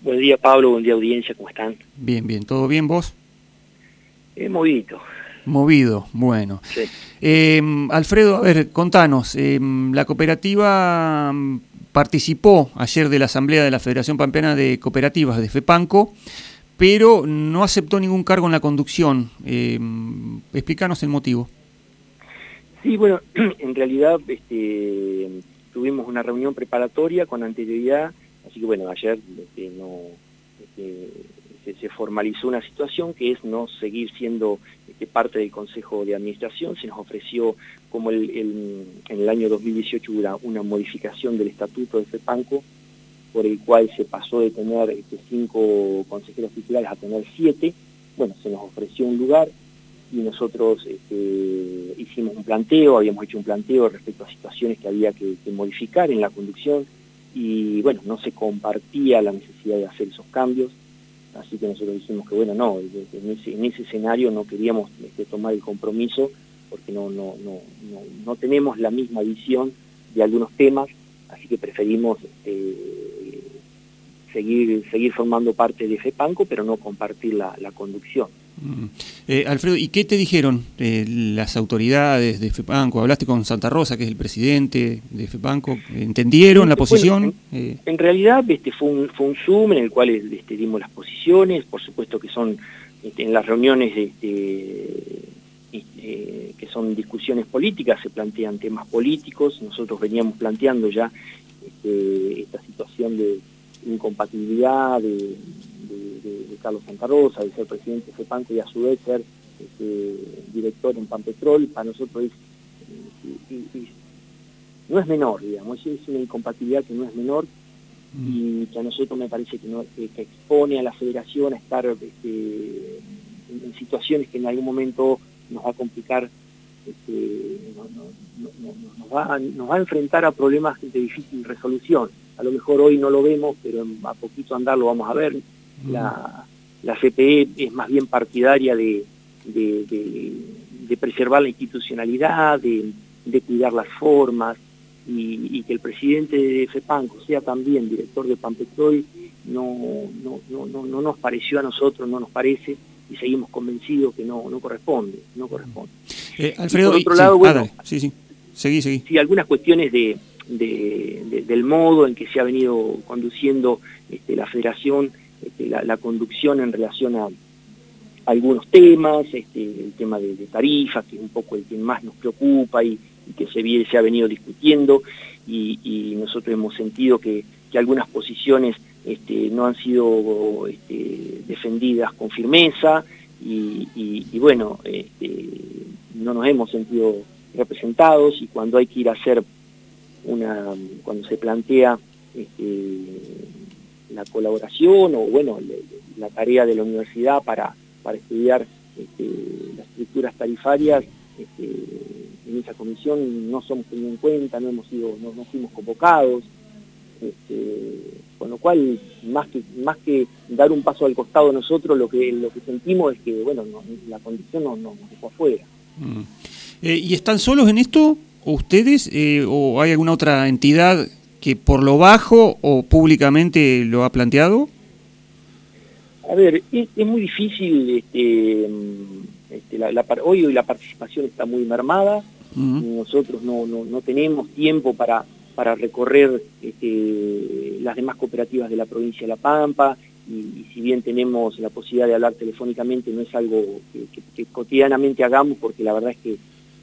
Buen día, Pablo. Buen día, audiencia. ¿Cómo están? Bien, bien. ¿Todo bien vos? Eh, movido. Movido, bueno. Sí. Eh, Alfredo, a ver, contanos. Eh, la cooperativa mm, participó ayer de la Asamblea de la Federación Pampeana de Cooperativas de FEPANCO, pero no aceptó ningún cargo en la conducción. Eh, explícanos el motivo. Sí, bueno, en realidad este, tuvimos una reunión preparatoria con anterioridad, así que bueno, ayer este, este, se, formalizó una situación que es no seguir siendo este, parte del Consejo de Administración, se nos ofreció como en el año 2018 una, una modificación del estatuto de FEPANCO, por el cual se pasó de tener cinco consejeros titulares a tener siete, bueno, se nos ofreció un lugar, y nosotros hicimos un planteo, habíamos hecho un planteo respecto a situaciones que había que, modificar en la conducción y bueno, no se compartía la necesidad de hacer esos cambios, así que nosotros dijimos que bueno, no, en ese, en ese escenario no queríamos este, tomar el compromiso porque no, no, no, no, tenemos la misma visión de algunos temas, así que preferimos este, seguir, seguir formando parte de FEPANCO, pero no compartir la conducción. Mm. Eh, Alfredo, ¿y qué te dijeron eh, las autoridades de FEPANCO? ¿Hablaste con Santa Rosa, que es el presidente de FEPANCO? ¿Entendieron la posición? Bueno, en, eh... en, realidad este, fue, un, fue un Zoom en el cual este, dimos las posiciones, por supuesto que son este, en las reuniones este, este, que son discusiones políticas, se plantean temas políticos, nosotros veníamos planteando ya este, esta situación de incompatibilidad, de, de, de, de, Carlos Santa Rosa, de ser presidente de FEPANCO y a su vez ser este, director en Pampetrol, para nosotros es, es, no es menor, digamos, es una incompatibilidad que no es menor mm. y que a nosotros me parece que, no, que, que expone a la federación a estar este, en, en, situaciones que en algún momento nos va a complicar, este, no, no, nos, va, nos va a enfrentar a problemas de difícil resolución a lo mejor hoy no lo vemos, pero a poquito andar lo vamos a ver. Mm. La, la CPE es más bien partidaria de, de, de, de preservar la institucionalidad, de, cuidar las formas, y, y, que el presidente de FEPANCO sea también director de Pampetrol no, no, no, no, no nos pareció a nosotros, no nos parece, y seguimos convencidos que no, no corresponde, no corresponde. Eh, Alfredo, por otro lado, sí, bueno, ah, sí, sí, seguí, seguí. Sí, algunas cuestiones de, del modo en que se ha venido conduciendo este, la federación, este, la, conducción en relación a, algunos temas, este, el tema de, tarifas, que es un poco el que más nos preocupa y, que se, ha venido discutiendo, y, nosotros hemos sentido que, algunas posiciones este, no han sido defendidas con firmeza, y, bueno, no nos hemos sentido representados, y cuando hay que ir a hacer una cuando se plantea la colaboración o bueno la tarea de la universidad para, para estudiar este, las estructuras tarifarias este, en esa comisión no somos tenidos en cuenta, no hemos sido, no, no fuimos convocados, este, con lo cual más que más que dar un paso al costado nosotros lo que lo que sentimos es que bueno no, la condición no, no, nos dejó afuera. Mm. Eh, ¿Y están solos en esto? ustedes eh, o hay alguna otra entidad que por lo bajo o públicamente lo ha planteado? A ver, es, es muy difícil, este, este, la, la, hoy la participación está muy mermada, uh -huh. nosotros no, no, no, tenemos tiempo para, para recorrer este, las demás cooperativas de la provincia de La Pampa, y, y, si bien tenemos la posibilidad de hablar telefónicamente, no es algo que, que, que cotidianamente hagamos, porque la verdad es que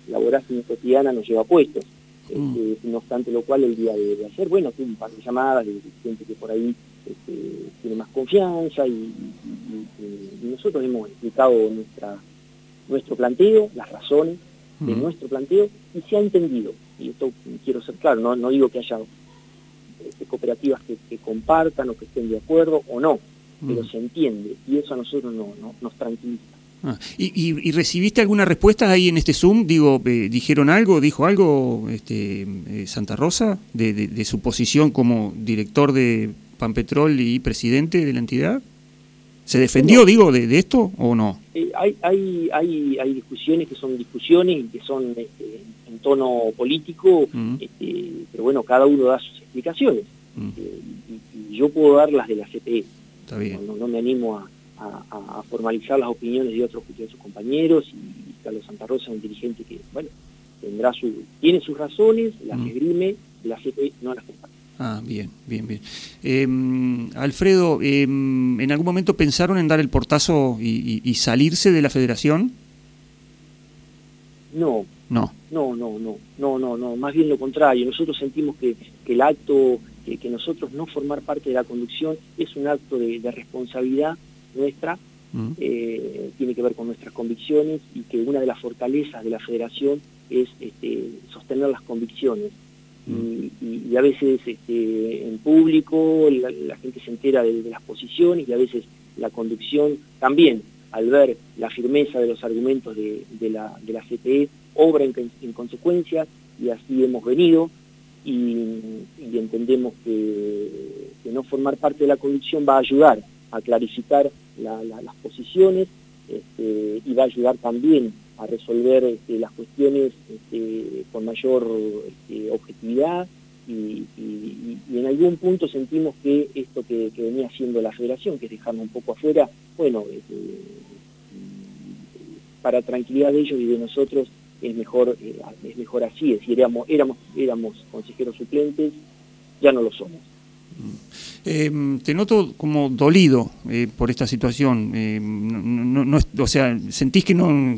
la vorágine cotidiana nos lleva puestos. Mm. Este, no obstante lo cual, el día de, de, ayer, bueno, tuve un par de llamadas de gente que por ahí este, tiene más confianza y, y, y, nosotros hemos explicado nuestra, nuestro planteo, las razones mm. de nuestro planteo y se ha entendido. Y esto quiero ser claro, no, no digo que haya este, cooperativas que, que, compartan o que estén de acuerdo o no, mm. pero se entiende y eso a nosotros no, no, nos tranquiliza. Ah, ¿y, y, y, recibiste alguna respuesta ahí en este Zoom? Digo, eh, ¿dijeron algo? ¿Dijo algo este, eh, Santa Rosa de, de, de, su posición como director de Pampetrol y presidente de la entidad? ¿Se defendió, no. digo, de, de, esto o no? Eh, hay, hay, hay, hay, discusiones que son discusiones y que son este, en tono político, uh -huh. este, pero bueno, cada uno da sus explicaciones. Uh -huh. y, y, yo puedo dar las de la CPE No, me animo a, formalizar las opiniones de otros, de compañeros y, Carlos Santa Rosa es un dirigente que, bueno, tendrá su, tiene sus razones, las mm. esgrime, las CPE no las comparte. Ah, bien, bien, bien. Em, Alfredo, em, ¿en algún momento pensaron en dar el portazo y, salirse de la federación? No. No. No, no, no, no, no, no, más bien lo contrario. Nosotros sentimos que, el acto, que, nosotros no formar parte de la conducción es un acto de, responsabilidad nuestra, mm. eh, tiene que ver con nuestras convicciones y que una de las fortalezas de la federación es este, sostener las convicciones y, a veces este, en público la, gente se entera de, las posiciones y a veces la conducción también, al ver la firmeza de los argumentos de, la, de la CPE, obra en, consecuencia y así hemos venido y, entendemos que, no formar parte de la conducción va a ayudar a clarificar las posiciones este, y va a ayudar también a resolver este, las cuestiones este, con mayor este, objetividad y, en algún punto sentimos que esto que, venía haciendo la federación, que es dejarnos un poco afuera, bueno, para tranquilidad de ellos y de nosotros es mejor, eh, es mejor así, es decir, éramos, éramos, éramos consejeros suplentes, ya no lo somos. Eh, te noto como dolido eh, por esta situación. Eh, no, o sea, ¿sentís que, no,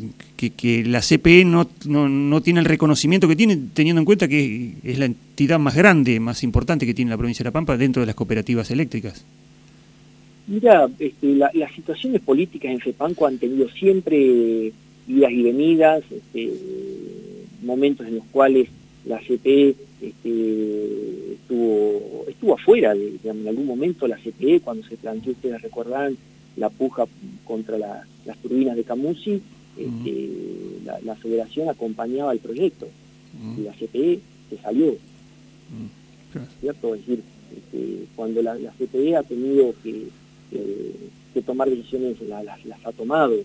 la CPE no, tiene el reconocimiento que tiene, teniendo en cuenta que es la entidad más grande, más importante que tiene la provincia de La Pampa dentro de las cooperativas eléctricas? Mira, este, las situaciones políticas en FEPANCO han tenido siempre idas y venidas, este, momentos en los cuales la CPE este, estuvo, estuvo afuera, de, en algún momento la CPE, cuando se planteó, ustedes recordarán, la puja contra las turbinas de Camusi, este, la, federación acompañaba el proyecto. Y la CPE se salió. ¿Cierto? Es decir, este, cuando la, CPE ha tenido que, tomar decisiones, las ha tomado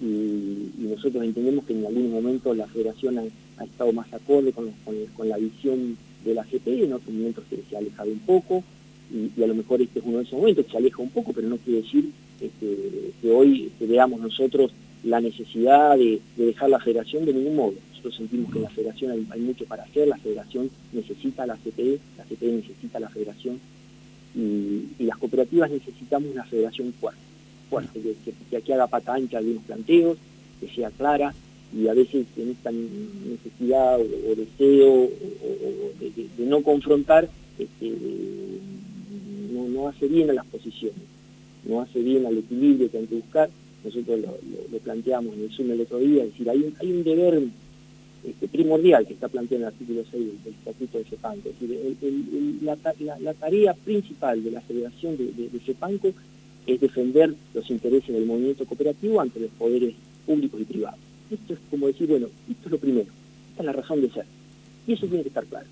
y, nosotros entendemos que en algún momento la federación ha, estado más acorde con, con, la visión de la GPE, en otros momentos se, ha alejado un poco, y, a lo mejor este es uno de esos momentos que se aleja un poco, pero no quiere decir este, que hoy veamos nosotros la necesidad de, dejar la federación de ningún modo. Nosotros sentimos que la federación hay, mucho para hacer, la federación necesita la CPE, la CPE necesita la federación, y las cooperativas necesitamos una federación fuerte fuerte, que, aquí haga pata ancha algunos planteos, que sea clara, y a veces en esta necesidad o, deseo de, no confrontar, este, no, hace bien a las posiciones, no hace bien al equilibrio que hay que buscar. Nosotros lo, planteamos en el Zoom el otro día, es decir, hay un, hay un deber este, primordial que está planteado en el artículo 6 del, Estatuto de. Es decir, la, tarea principal de la Federación de, de, de FEPANCO es defender los intereses del movimiento cooperativo ante los poderes públicos y privados. Esto es como decir, bueno, esto es lo primero, esta es la razón de ser. Y eso tiene que estar claro.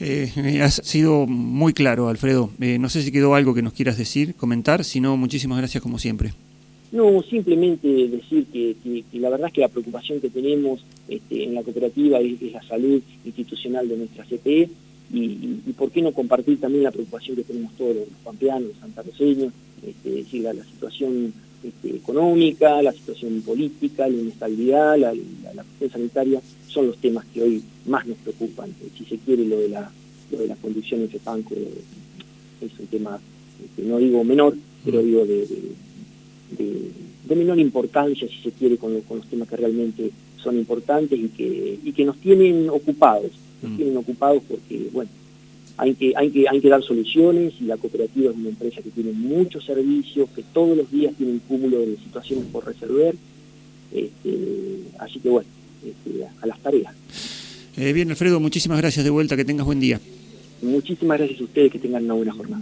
Eh, has sido muy claro, Alfredo. Eh, no sé si quedó algo que nos quieras decir, comentar, si no, muchísimas gracias como siempre. No, simplemente decir que, la verdad es que la preocupación que tenemos este, en la cooperativa es, la salud institucional de nuestra CPE y, por qué no compartir también la preocupación que tenemos todos los pampeanos, los este, decir, la, situación este, económica, la situación política, la inestabilidad, la, cuestión sanitaria, son los temas que hoy más nos preocupan. Si se quiere, lo de la, lo de la conducción en FEPANCO es un tema, este, no digo menor, pero digo de, menor importancia, si se quiere, con, los temas que realmente son importantes y que, y que nos tienen ocupados mm. tienen ocupados porque, bueno, hay que, hay, que, hay que dar soluciones y la cooperativa es una empresa que tiene muchos servicios, que todos los días tiene un cúmulo de situaciones por resolver. Este, así que bueno, este, a las tareas. Eh, bien, Alfredo, muchísimas gracias de vuelta, que tengas buen día. Muchísimas gracias a ustedes, que tengan una buena jornada.